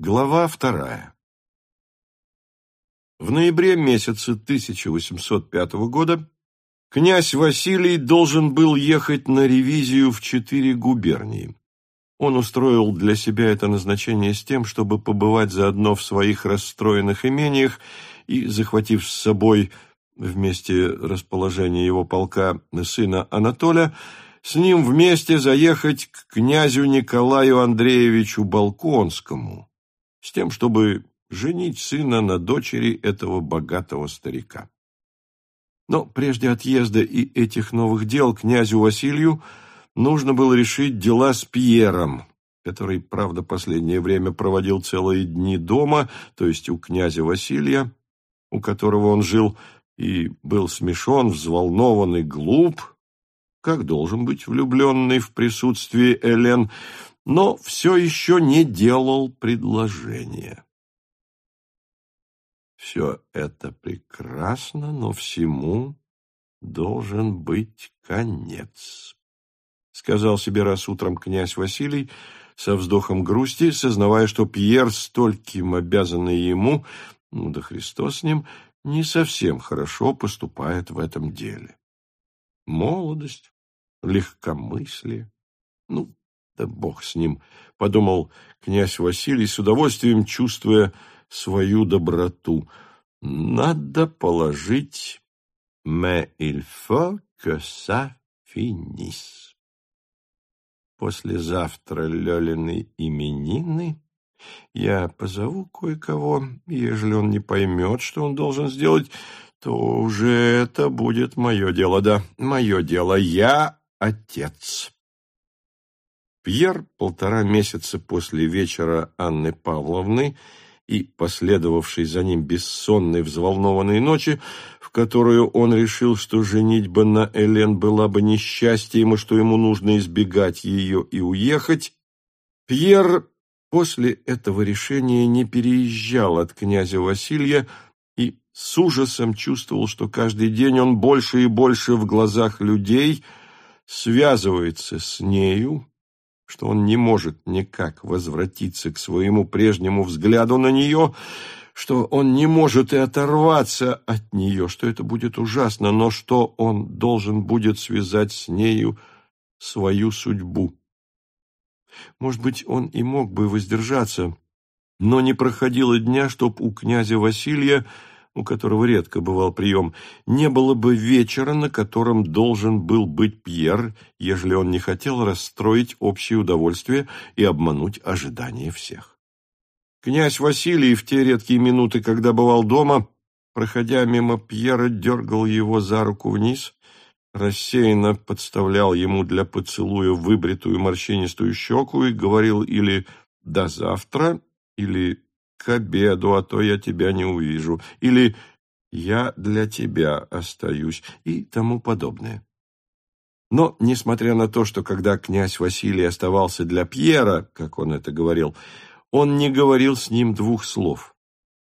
Глава вторая. В ноябре месяце 1805 года князь Василий должен был ехать на ревизию в четыре губернии. Он устроил для себя это назначение с тем, чтобы побывать заодно в своих расстроенных имениях и, захватив с собой вместе расположения его полка сына Анатоля, с ним вместе заехать к князю Николаю Андреевичу Балконскому, с тем, чтобы женить сына на дочери этого богатого старика. Но прежде отъезда и этих новых дел князю Василию нужно было решить дела с Пьером, который, правда, последнее время проводил целые дни дома, то есть у князя Василия, у которого он жил, и был смешон, взволнован и глуп, как должен быть влюбленный в присутствии Элен, но все еще не делал предложения. Все это прекрасно, но всему должен быть конец, сказал себе раз утром князь Василий со вздохом грусти, сознавая, что Пьер, стольким обязанный ему, ну да Христос с ним, не совсем хорошо поступает в этом деле. Молодость, легкомыслие, ну, да бог с ним, — подумал князь Василий, с удовольствием чувствуя свою доброту. Надо положить «mais il faut que ça finisse». Послезавтра Лёлины именины. Я позову кое-кого, ежели он не поймет, что он должен сделать, то уже это будет мое дело, да, мое дело. Я отец. Пьер полтора месяца после вечера Анны Павловны и последовавшей за ним бессонной взволнованной ночи, в которую он решил, что женитьба на Элен была бы несчастьем и что ему нужно избегать ее и уехать, Пьер после этого решения не переезжал от князя Василия и с ужасом чувствовал, что каждый день он больше и больше в глазах людей связывается с нею, что он не может никак возвратиться к своему прежнему взгляду на нее, что он не может и оторваться от нее, что это будет ужасно, но что он должен будет связать с нею свою судьбу. Может быть, он и мог бы воздержаться, но не проходило дня, чтоб у князя Василия у которого редко бывал прием, не было бы вечера, на котором должен был быть Пьер, ежели он не хотел расстроить общее удовольствие и обмануть ожидания всех. Князь Василий в те редкие минуты, когда бывал дома, проходя мимо Пьера, дергал его за руку вниз, рассеянно подставлял ему для поцелуя выбритую морщинистую щеку и говорил или «до завтра», или к обеду, а то я тебя не увижу, или я для тебя остаюсь и тому подобное. Но, несмотря на то, что когда князь Василий оставался для Пьера, как он это говорил, он не говорил с ним двух слов.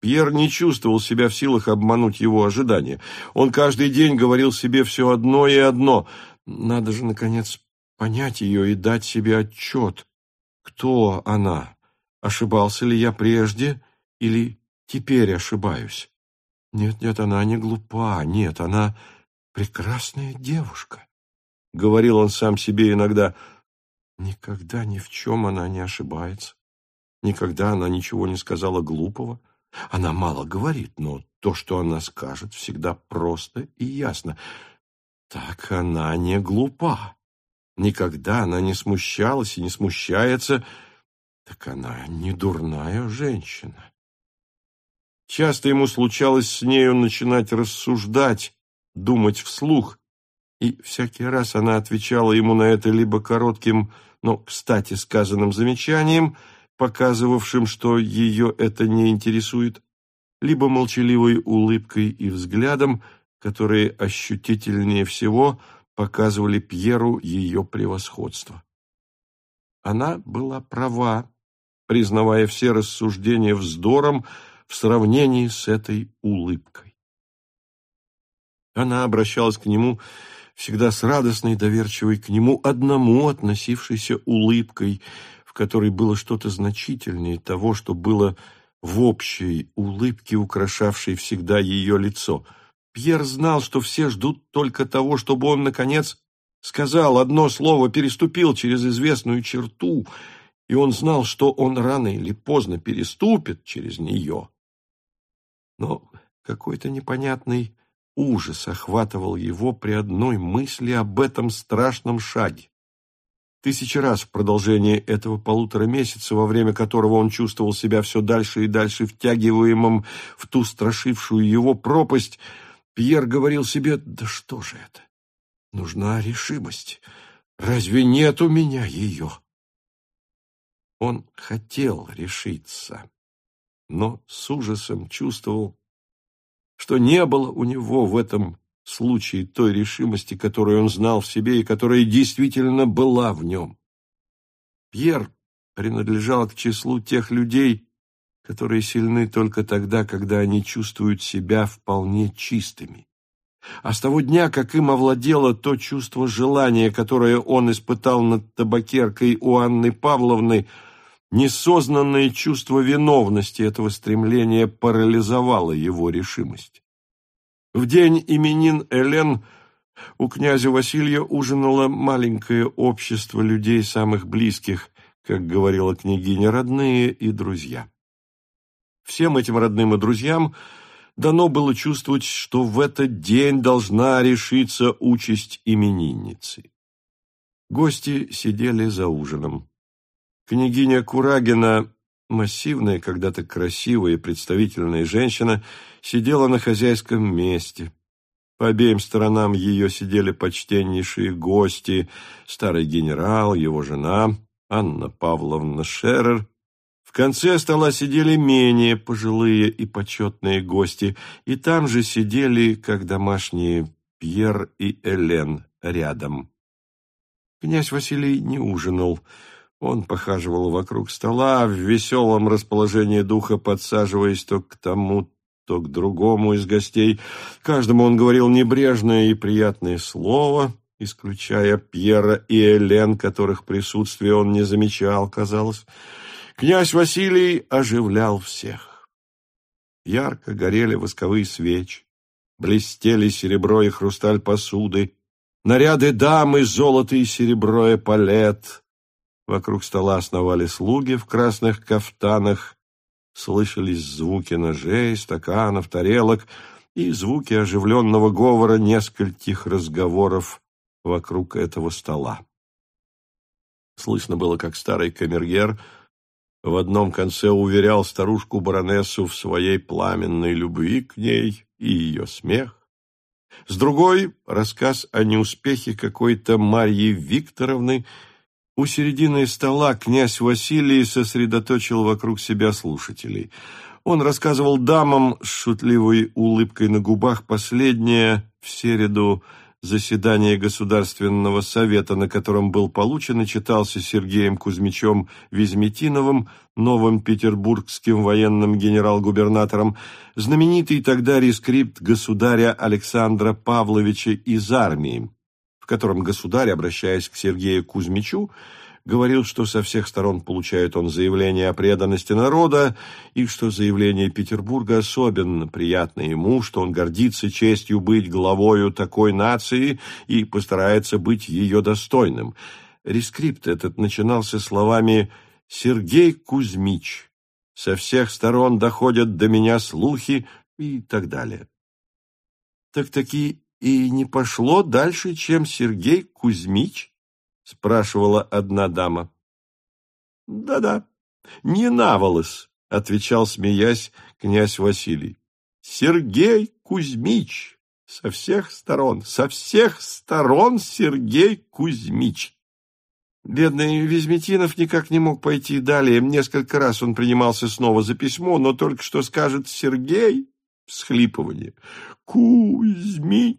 Пьер не чувствовал себя в силах обмануть его ожидания. Он каждый день говорил себе все одно и одно. Надо же, наконец, понять ее и дать себе отчет, кто она, Ошибался ли я прежде или теперь ошибаюсь? Нет, нет, она не глупа, нет, она прекрасная девушка. Говорил он сам себе иногда. Никогда ни в чем она не ошибается. Никогда она ничего не сказала глупого. Она мало говорит, но то, что она скажет, всегда просто и ясно. Так она не глупа. Никогда она не смущалась и не смущается, — так она не дурная женщина. Часто ему случалось с нею начинать рассуждать, думать вслух, и всякий раз она отвечала ему на это либо коротким, но, кстати, сказанным замечанием, показывавшим, что ее это не интересует, либо молчаливой улыбкой и взглядом, которые ощутительнее всего показывали Пьеру ее превосходство. Она была права, признавая все рассуждения вздором в сравнении с этой улыбкой. Она обращалась к нему всегда с радостной, доверчивой к нему одному относившейся улыбкой, в которой было что-то значительнее того, что было в общей улыбке, украшавшей всегда ее лицо. Пьер знал, что все ждут только того, чтобы он, наконец, сказал одно слово, переступил через известную черту, и он знал, что он рано или поздно переступит через нее. Но какой-то непонятный ужас охватывал его при одной мысли об этом страшном шаге. Тысячи раз в продолжении этого полутора месяца, во время которого он чувствовал себя все дальше и дальше втягиваемым в ту страшившую его пропасть, Пьер говорил себе, «Да что же это? Нужна решимость. Разве нет у меня ее?» Он хотел решиться, но с ужасом чувствовал, что не было у него в этом случае той решимости, которую он знал в себе и которая действительно была в нем. Пьер принадлежал к числу тех людей, которые сильны только тогда, когда они чувствуют себя вполне чистыми. А с того дня, как им овладело то чувство желания, которое он испытал над табакеркой у Анны Павловны, несознанное чувство виновности этого стремления парализовало его решимость. В день именин Элен у князя Василия ужинало маленькое общество людей самых близких, как говорила княгиня, родные и друзья. Всем этим родным и друзьям дано было чувствовать, что в этот день должна решиться участь именинницы. Гости сидели за ужином. Княгиня Курагина Массивная, когда-то красивая и представительная женщина сидела на хозяйском месте. По обеим сторонам ее сидели почтеннейшие гости, старый генерал, его жена, Анна Павловна Шерер. В конце стола сидели менее пожилые и почетные гости, и там же сидели, как домашние, Пьер и Элен рядом. Князь Василий не ужинал, он похаживал вокруг стола в веселом расположении духа, подсаживаясь то к тому, то к другому из гостей. Каждому он говорил небрежное и приятное слово, исключая Пьера и Элен, которых присутствие он не замечал, казалось. Князь Василий оживлял всех. Ярко горели восковые свечи, блестели серебро и хрусталь посуды, наряды дамы, золото и серебро эполет, Вокруг стола основали слуги в красных кафтанах, слышались звуки ножей, стаканов, тарелок и звуки оживленного говора нескольких разговоров вокруг этого стола. Слышно было, как старый камергер в одном конце уверял старушку-баронессу в своей пламенной любви к ней и ее смех. С другой — рассказ о неуспехе какой-то Марьи Викторовны — у середины стола князь Василий сосредоточил вокруг себя слушателей. Он рассказывал дамам с шутливой улыбкой на губах последнее в середу заседание Государственного совета, на котором был получен и читался Сергеем Кузьмичем Визметиновым, новым петербургским военным генерал-губернатором, знаменитый тогда рескрипт государя Александра Павловича из армии, котором государь, обращаясь к Сергею Кузьмичу, говорил, что со всех сторон получает он заявление о преданности народа, и что заявление Петербурга особенно приятно ему, что он гордится честью быть главою такой нации и постарается быть ее достойным. Рескрипт этот начинался словами «Сергей Кузьмич». Со всех сторон доходят до меня слухи и так далее. Так-таки и не пошло дальше, чем Сергей Кузьмич? — спрашивала одна дама. «Да — Да-да, не наволос, — отвечал, смеясь, князь Василий. — Сергей Кузьмич! Со всех сторон, со всех сторон Сергей Кузьмич! Бедный Визметинов никак не мог пойти далее. Несколько раз он принимался снова за письмо, но только что скажет «Сергей» — всхлипывание. «Кузьмич!»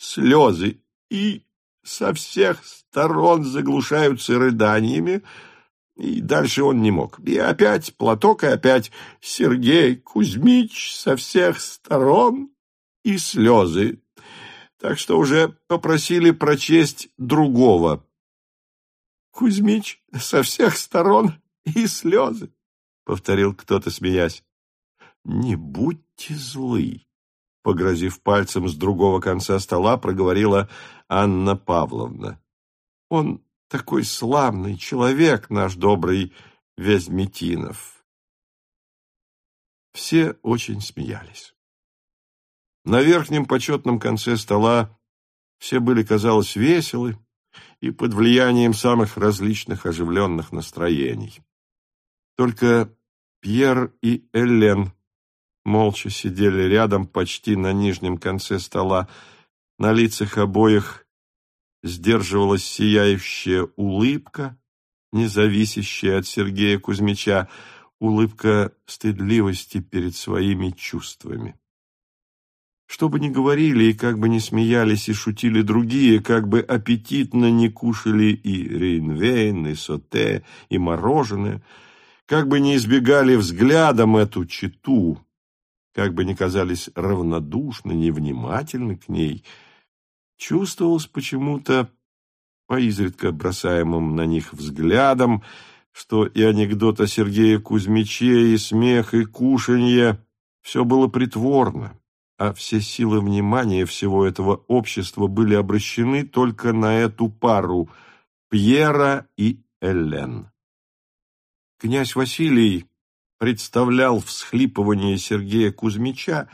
Слезы и со всех сторон заглушаются рыданиями, и дальше он не мог. И опять платок, и опять Сергей Кузьмич со всех сторон и слезы. Так что уже попросили прочесть другого. Кузьмич со всех сторон и слезы, — повторил кто-то, смеясь. Не будьте злы, — погрозив пальцем с другого конца стола, проговорила Анна Павловна. Он такой славный человек, наш добрый Вязьмитинов. Все очень смеялись. На верхнем почетном конце стола все были, казалось, веселы и под влиянием самых различных оживленных настроений. Только Пьер и Эллен молча сидели рядом почти на нижнем конце стола. На лицах обоих сдерживалась сияющая улыбка, не зависящая от Сергея Кузьмича, улыбка стыдливости перед своими чувствами. Что бы ни говорили и как бы ни смеялись и шутили другие, как бы аппетитно не кушали и рейнвейн, и соте, и мороженое, как бы ни избегали взглядом эту читу, как бы ни казались равнодушны, невнимательны к ней, чувствовалось почему-то по изредка бросаемым на них взглядам, что и анекдот о Сергее Кузьмиче, и смех, и кушанье — все было притворно а все силы внимания всего этого общества были обращены только на эту пару Пьера и Эллен. Князь Василий представлял всхлипывание Сергея Кузьмича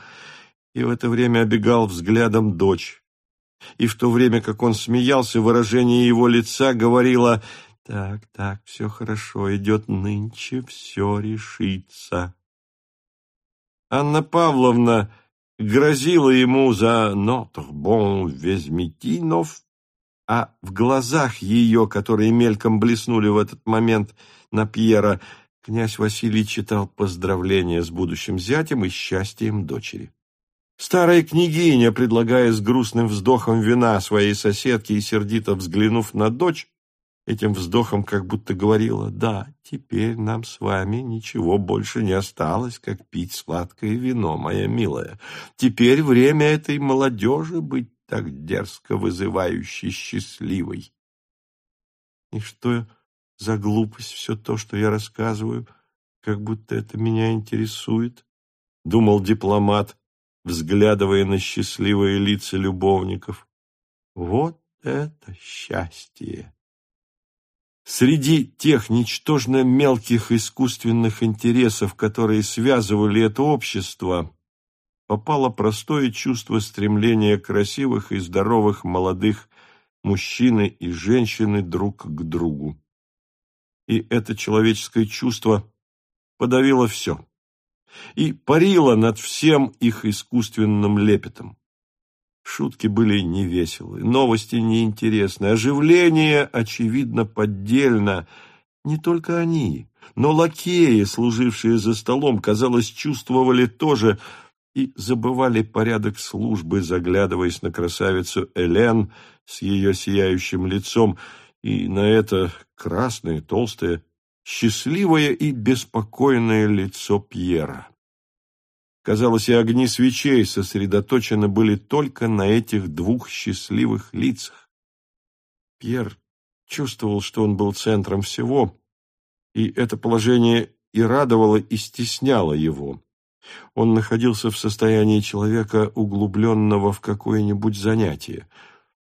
и в это время обегал взглядом дочь. И в то время, как он смеялся, выражение его лица говорило «Так, так, все хорошо, идет нынче, все решится». Анна Павловна грозила ему за «Нотр-бон Везметинов», а в глазах ее, которые мельком блеснули в этот момент на Пьера, князь Василий читал поздравления с будущим зятем и счастьем дочери. Старая княгиня, предлагая с грустным вздохом вина своей соседке и сердито взглянув на дочь, Этим вздохом как будто говорила, да, теперь нам с вами ничего больше не осталось, как пить сладкое вино, моя милая. Теперь время этой молодежи быть так дерзко вызывающей счастливой. И что за глупость все то, что я рассказываю, как будто это меня интересует, — думал дипломат, взглядывая на счастливые лица любовников. Вот это счастье! Среди тех ничтожно мелких искусственных интересов, которые связывали это общество, попало простое чувство стремления красивых и здоровых молодых мужчины и женщины друг к другу. И это человеческое чувство подавило все и парило над всем их искусственным лепетом. Шутки были невеселы, новости неинтересны, оживление, очевидно, поддельно. Не только они, но лакеи, служившие за столом, казалось, чувствовали тоже и забывали порядок службы, заглядываясь на красавицу Элен с ее сияющим лицом и на это красное, толстое, счастливое и беспокойное лицо Пьера. Казалось, и огни свечей сосредоточены были только на этих двух счастливых лицах. Пьер чувствовал, что он был центром всего, и это положение и радовало, и стесняло его. Он находился в состоянии человека, углубленного в какое-нибудь занятие.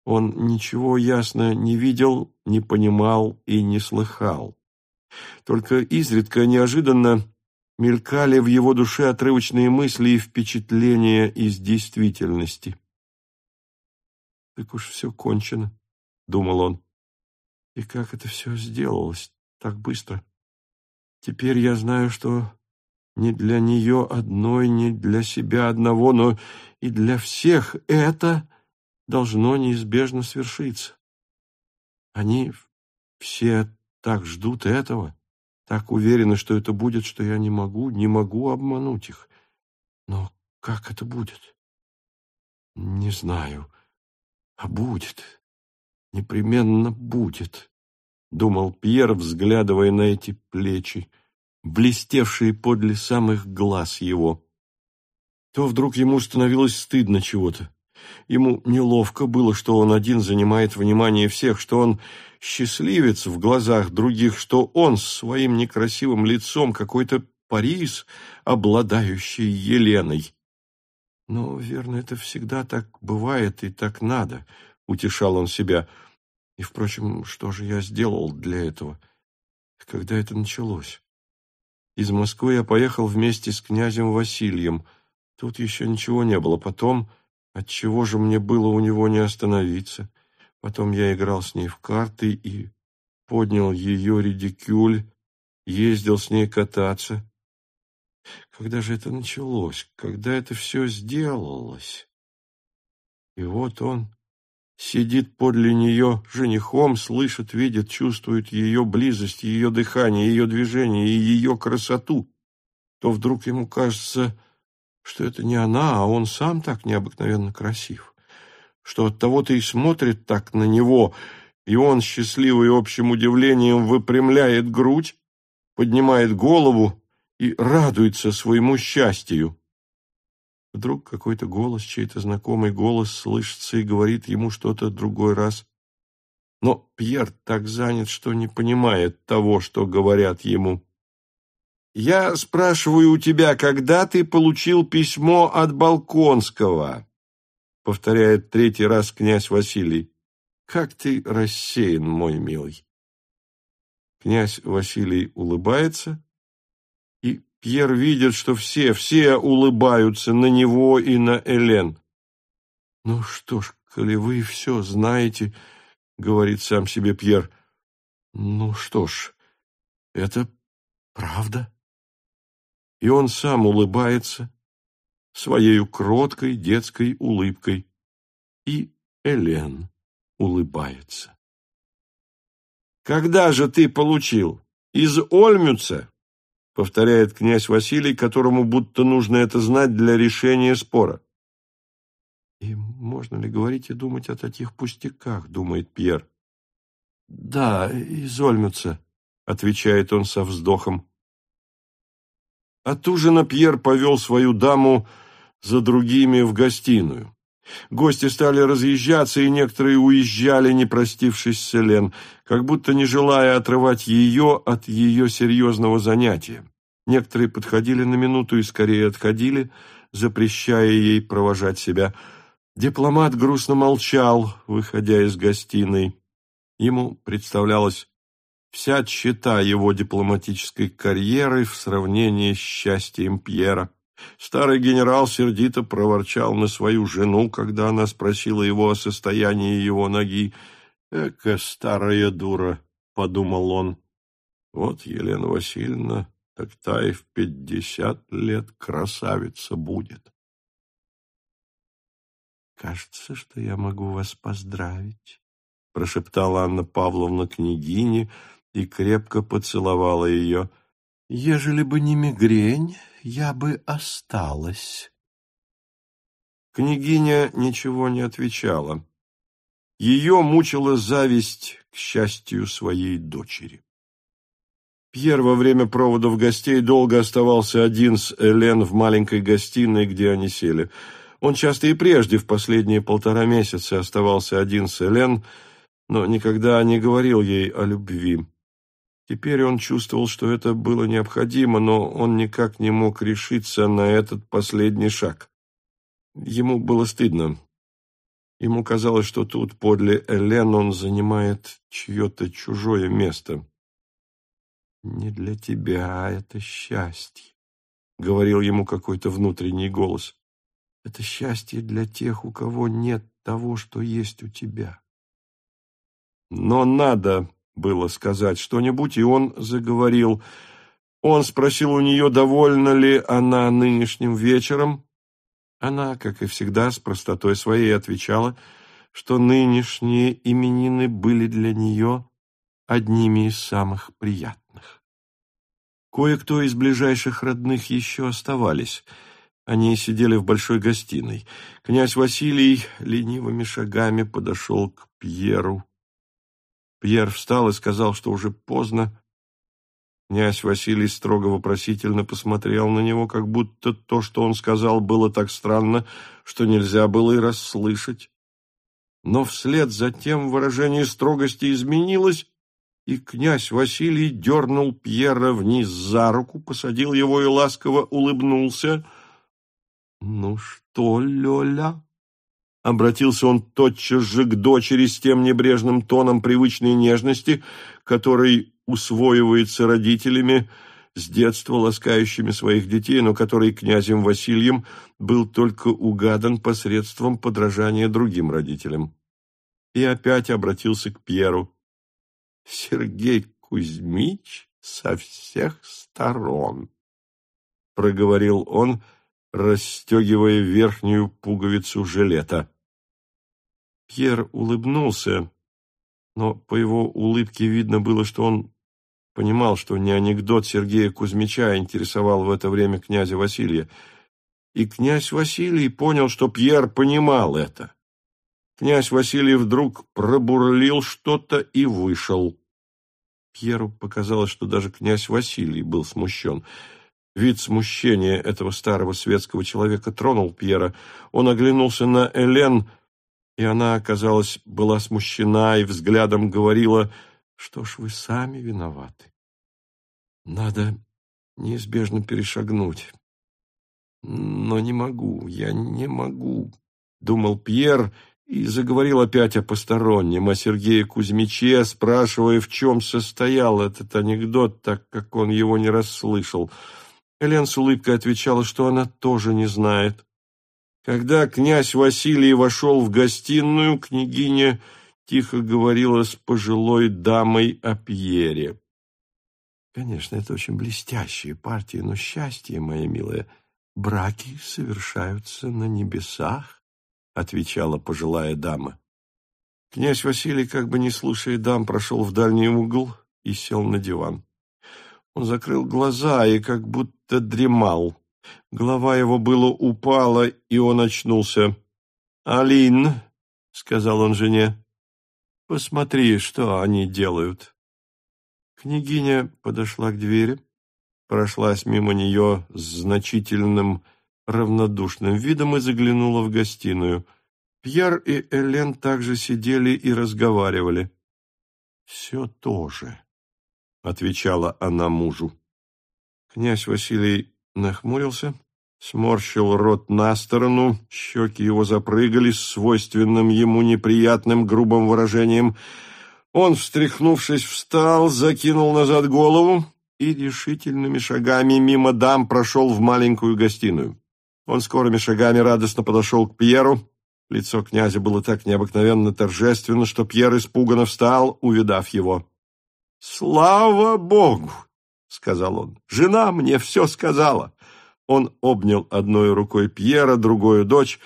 Он ничего ясно не видел, не понимал и не слыхал. Только изредка, неожиданно, мелькали в его душе отрывочные мысли и впечатления из действительности. «Так уж все кончено», — думал он. «И как это все сделалось так быстро? Теперь я знаю, что не для нее одной, не для себя одного, но и для всех это должно неизбежно свершиться. Они все так ждут этого» так уверены, что это будет, что я не могу, не могу обмануть их. Но как это будет? Не знаю. А будет. Непременно будет, — думал Пьер, взглядывая на эти плечи, блестевшие подле самых глаз его. То вдруг ему становилось стыдно чего-то, Ему неловко было, что он один занимает внимание всех, что он счастливец в глазах других, что он с своим некрасивым лицом какой-то Парис, обладающий Еленой. Но, верно, это всегда так бывает и так надо, — утешал он себя. И, впрочем, что же я сделал для этого? Когда это началось? Из Москвы я поехал вместе с князем Василием. Тут еще ничего не было. Потом, отчего же мне было у него не остановиться? Потом я играл с ней в карты и поднял ее редикюль, ездил с ней кататься. Когда же это началось? Когда это все сделалось? И вот он сидит подле нее женихом, слышит, видит, чувствует ее близость, ее дыхание, ее движение и ее красоту, то вдруг ему кажется, что это не она, а он сам так необыкновенно красив, что от того-то и смотрит так на него, и он, счастливый общим удивлением, выпрямляет грудь, поднимает голову, и радуется своему счастью. Вдруг какой-то голос, чей-то знакомый голос слышится и говорит ему что-то другой раз. Но Пьер так занят, что не понимает того, что говорят ему. «Я спрашиваю у тебя, когда ты получил письмо от Балконского?» повторяет третий раз князь Василий. «Как ты рассеян, мой милый!» Князь Василий улыбается и Пьер видит, что все, все улыбаются на него и на Элен. «Ну что ж, коли вы все знаете, — говорит сам себе Пьер, — ну что ж, это правда». И он сам улыбается своей кроткой детской улыбкой. И Элен улыбается. «Когда же ты получил? Из Ольмюца?» повторяет князь Василий, которому будто нужно это знать для решения спора. И можно ли говорить и думать о таких пустяках, думает Пьер. Да, из Ольмюца, отвечает он со вздохом. От ужина Пьер повел свою даму за другими в гостиную. Гости стали разъезжаться, и некоторые уезжали, не простившись с Элен, как будто не желая отрывать ее от ее серьезного занятия. Некоторые подходили на минуту и скорее отходили, запрещая ей провожать себя. Дипломат грустно молчал, выходя из гостиной. Ему представлялась вся чета его дипломатической карьеры в сравнении с счастьем Пьера. Старый генерал сердито проворчал на свою жену, когда она спросила его о состоянии его ноги. «Эка старая дура», — подумал он. «Вот Елена Васильевна, так та и в пятьдесят лет красавица будет». «Кажется, что я могу вас поздравить», — прошептала Анна Павловна княгине и крепко поцеловала ее. «Ежели бы не мигрень, я бы осталась. Княгиня ничего не отвечала. Ее мучила зависть к счастью своей дочери. Пьер во время проводов гостей долго оставался один с Элен в маленькой гостиной, где они сели. Он часто и прежде, в последние полтора месяца, оставался один с Элен, но никогда не говорил ей о любви. Теперь он чувствовал, что это было необходимо, но он никак не мог решиться на этот последний шаг. Ему было стыдно. Ему казалось, что тут подле Элен он занимает чье-то чужое место. «Не для тебя это счастье», — говорил ему какой-то внутренний голос. «Это счастье для тех, у кого нет того, что есть у тебя». Но надо было сказать что-нибудь, и он заговорил. Он спросил у нее, довольна ли она нынешним вечером. Она, как и всегда, с простотой своей отвечала, что нынешние именины были для нее одними из самых приятных. Кое-кто из ближайших родных еще оставались. Они сидели в большой гостиной. Князь Василий ленивыми шагами подошел к Пьеру. Пьер встал и сказал, что уже поздно, Князь Василий строго вопросительно посмотрел на него, как будто то, что он сказал, было так странно, что нельзя было и расслышать. Но вслед за тем выражение строгости изменилось, и князь Василий дернул Пьера вниз за руку, посадил его и ласково улыбнулся. — Ну что, Лёля? — обратился он тотчас же к дочери с тем небрежным тоном привычной нежности, который усвоивается родителями, с детства ласкающими своих детей, но который князем Василием был только угадан посредством подражания другим родителям. И опять обратился к Пьеру. Сергей Кузьмич со всех сторон, — проговорил он, расстегивая верхнюю пуговицу жилета. Пьер улыбнулся, но по его улыбке видно было, что он понимал, что не анекдот Сергея Кузьмича интересовал в это время князя Василия. И князь Василий понял, что Пьер понимал это. Князь Василий вдруг пробурлил что-то и вышел. Пьеру показалось, что даже князь Василий был смущен. Вид смущения этого старого светского человека тронул Пьера. Он оглянулся на Элен, и она, оказалось, была смущена и взглядом говорила, что ж вы сами виноваты. Надо неизбежно перешагнуть. Но не могу, я не могу, — думал Пьер, — и заговорил опять о постороннем, о Сергее Кузьмиче, спрашивая, в чем состоял этот анекдот, так как он его не расслышал. Элен с улыбкой отвечала, что она тоже не знает. Когда князь Василий вошел в гостиную, княгиня тихо говорила с пожилой дамой о Пьере. «Конечно, это очень блестящая партия, но счастье, моя милая, браки совершаются на небесах, отвечала пожилая дама. Князь Василий, как бы не слушая дам, прошел в дальний угол и сел на диван. Он закрыл глаза и как будто дремал. Голова его было упала, и он очнулся. «Алин», — сказал он жене, — «посмотри, что они делают». Княгиня подошла к двери, прошлась мимо нее с значительным равнодушным видом и заглянула в гостиную. Пьер и Элен также сидели и разговаривали. «Все то же», — отвечала она мужу. Князь Василий нахмурился, сморщил рот на сторону, щеки его запрыгали с свойственным ему неприятным грубым выражением. Он, встряхнувшись, встал, закинул назад голову и решительными шагами мимо дам прошел в маленькую гостиную. Он скорыми шагами радостно подошел к Пьеру. Лицо князя было так необыкновенно торжественно, что Пьер испуганно встал, увидав его. «Слава Богу!» — сказал он. «Жена мне все сказала». Он обнял одной рукой Пьера, другую дочь.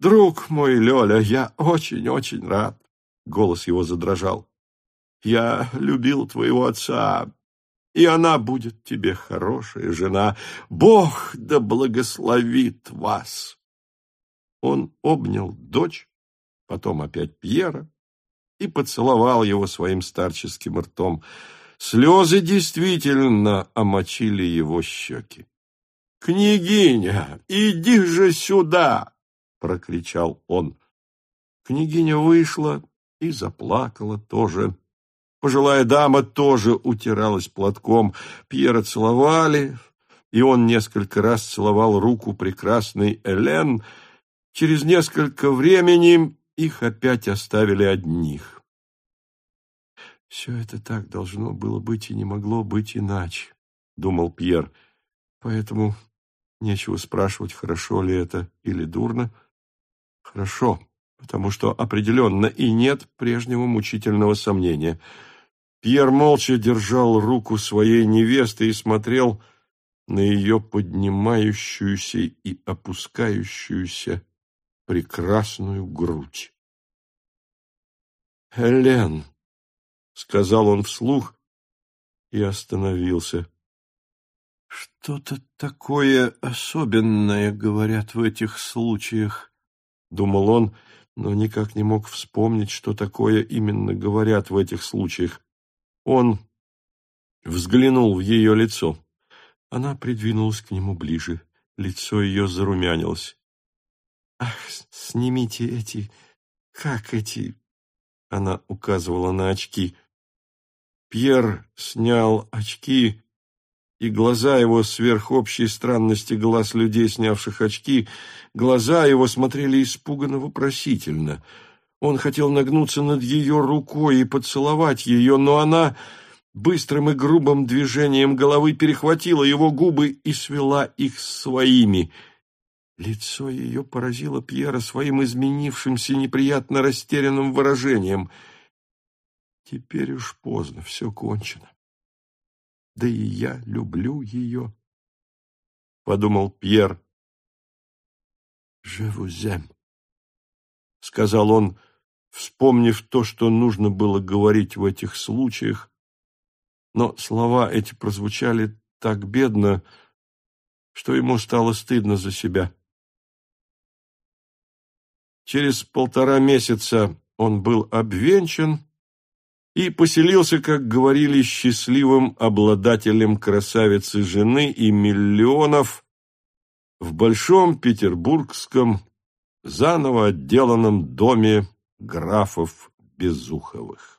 «Друг мой, Лёля, я очень-очень рад». Голос его задрожал. «Я любил твоего отца, и она будет тебе хорошая жена. Бог да благословит вас!» Он обнял дочь, потом опять Пьера и поцеловал его своим старческим ртом. Слезы действительно омочили его щеки. «Княгиня, иди же сюда!» — прокричал он. Княгиня вышла и заплакала тоже. Пожилая дама тоже утиралась платком. Пьера целовали, и он несколько раз целовал руку прекрасной Элен. Через несколько времени их опять оставили одних. «Все это так должно было быть и не могло быть иначе», — думал Пьер. «Поэтому нечего спрашивать, хорошо ли это или дурно. Хорошо, потому что определенно и нет прежнего мучительного сомнения». Пьер молча держал руку своей невесты и смотрел на ее поднимающуюся и опускающуюся прекрасную грудь. «Элен!» — сказал он вслух и остановился. «Что-то такое особенное, говорят в этих случаях», — думал он, но никак не мог вспомнить, что такое именно говорят в этих случаях. Он взглянул в ее лицо. Она придвинулась к нему ближе. Лицо ее зарумянилось. «Ах, снимите эти... Как эти...» Она указывала на очки. Пьер снял очки, и глаза его сверх общей странности глаз людей, снявших очки, глаза его смотрели испуганно-вопросительно. Он хотел нагнуться над ее рукой и поцеловать ее, но она быстрым и грубым движением головы перехватила его губы и свела их своими. Лицо ее поразило Пьера своим изменившимся неприятно растерянным выражением. Теперь уж поздно, все кончено. Да и я люблю ее, — подумал Пьер. «Je vous aime», — сказал он, вспомнив то, что нужно было говорить в этих случаях, но слова эти прозвучали так бедно, что ему стало стыдно за себя. Через полтора месяца он был обвенчан и поселился, как говорили, счастливым обладателем красавицы жены и миллионов в большом петербургском заново отделанном доме графов Безуховых.